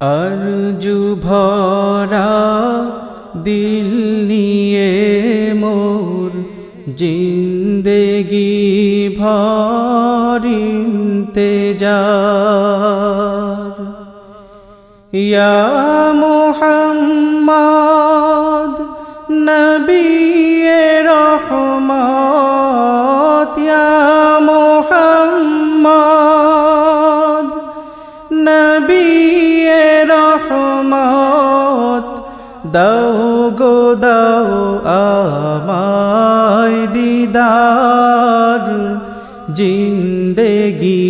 আরজু ভরা দিল নিয়ে মোর জিন্দেগি ভরিতে যার ইয়া মোহাম্মদ নবী রহমত দাও গো দাও আমায় দিদার। জিন্দেগি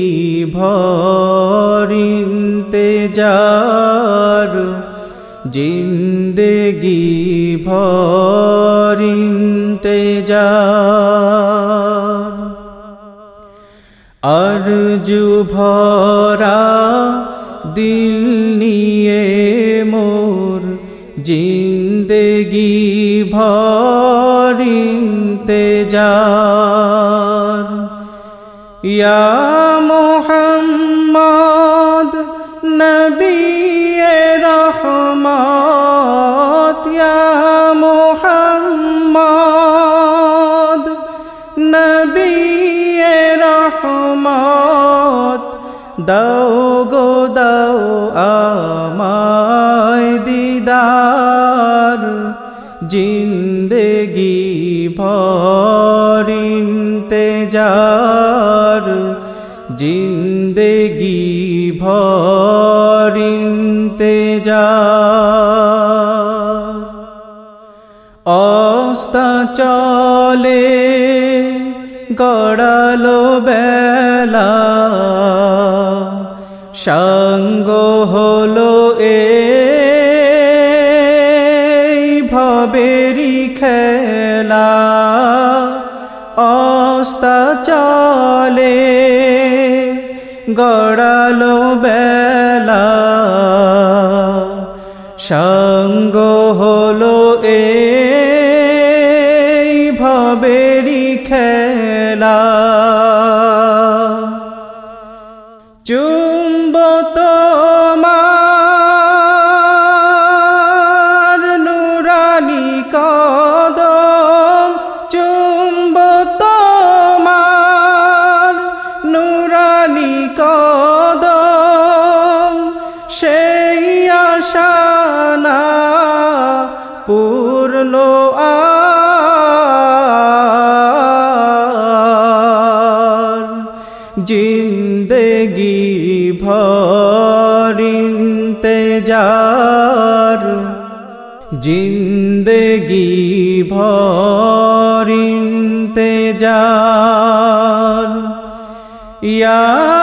ভরিতে যার জিন্দেগি ভরিতে যার আরজু ভরা দিল জিন্দেগি ভরিতে যার। ইয়া মোহাম্মদ নবী রহমত ইয়া মোহাম্মদ নবী রহমত দাও গো দাও যার জিন্দেগি ভরিতে যার। অস্তা চলে গড়ালো বেলা সঙ্গ হলো এ চলে গড়ালো বেলা। সঙ্গ হলো এ ভবেরি খেলা। চুম্ব পূর্ণ আর। জিন্দেগি ভরিতে যার। জিন্দেগি ভরিতে যার। ইয়া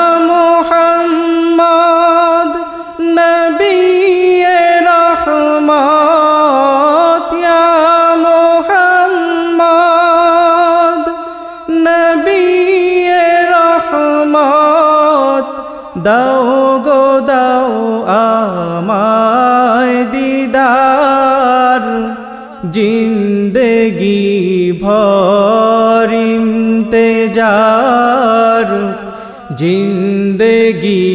দাও গো, দাও আমায় দিদার, জিন্দেগি ভরিতে যার জিন্দেগি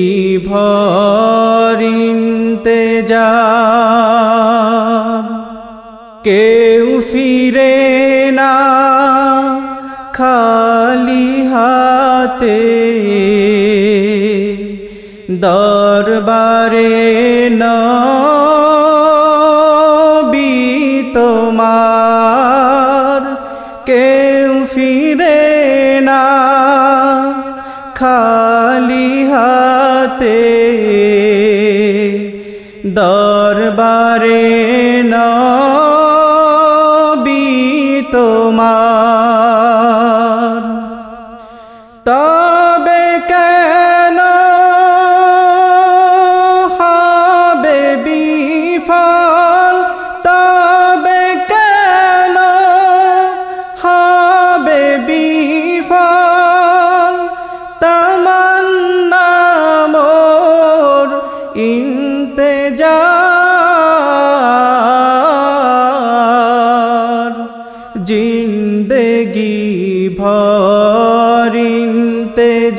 ভরিতে যার কেউ ফিরে না, খালি হাতে দরবারে নবী তোমার কেউ ফিরে না। খালি হাতে দরবারে নবী তোমার। তবে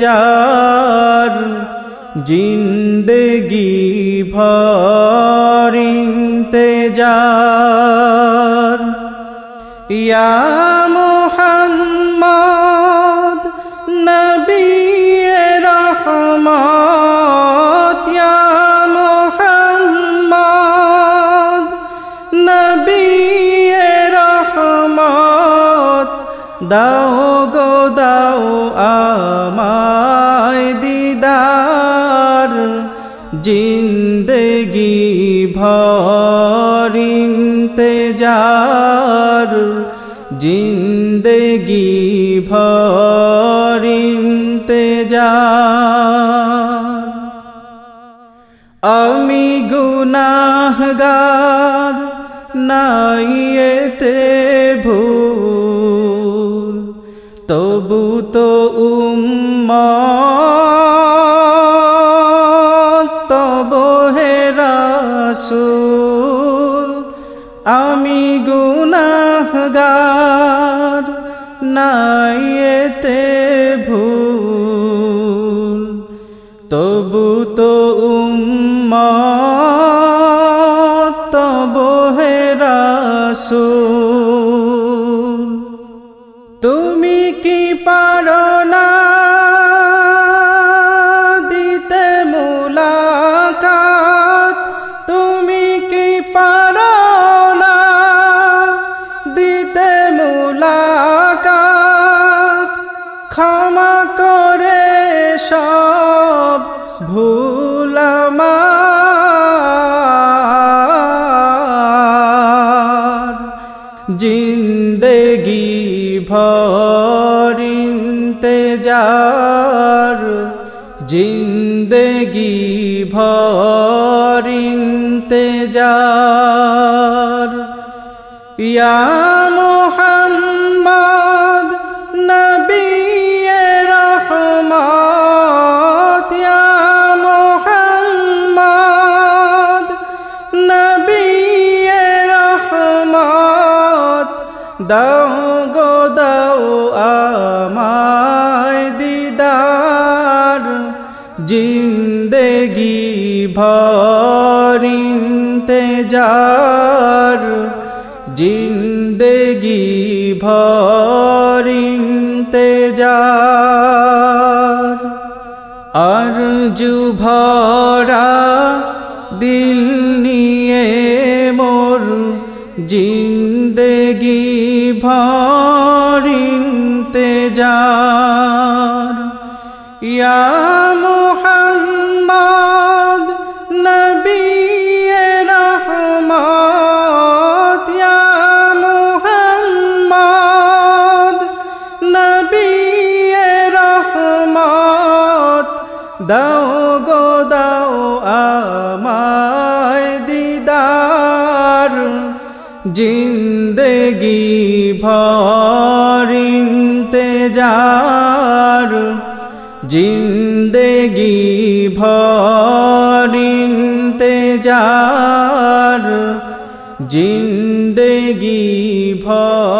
যার জিন্দগি ভরিতে যার ইয়া মোহাম্মদ নবী রহমত ইয়া মোহাম্মদ নবী রহমত দাও জিন্দগি ভরিতে যার জিন্দগি ভরিতে যার আমি গুনাহগার নাইয়েতে ভুল তবু তো উম্ম রাসূল আমি গুনাহগার নাইয়েতে ভুল। তবু তো উম্ম তব হে রাসূল। জিন্দগি ভরিতে যার জিন্দগি ভরিতে যার ইয়া ভরিতে যার জিন্দগি ভরিতে যার আর জু ভরা দিল নিয়ে মোর জিন্দগি ভরিতে যার। ইয়া দাও গো দাও আমায় দিদার। জিন্দগি ভরিতে যার জিন্দগি ভরিতে যার জিন্দগি ভর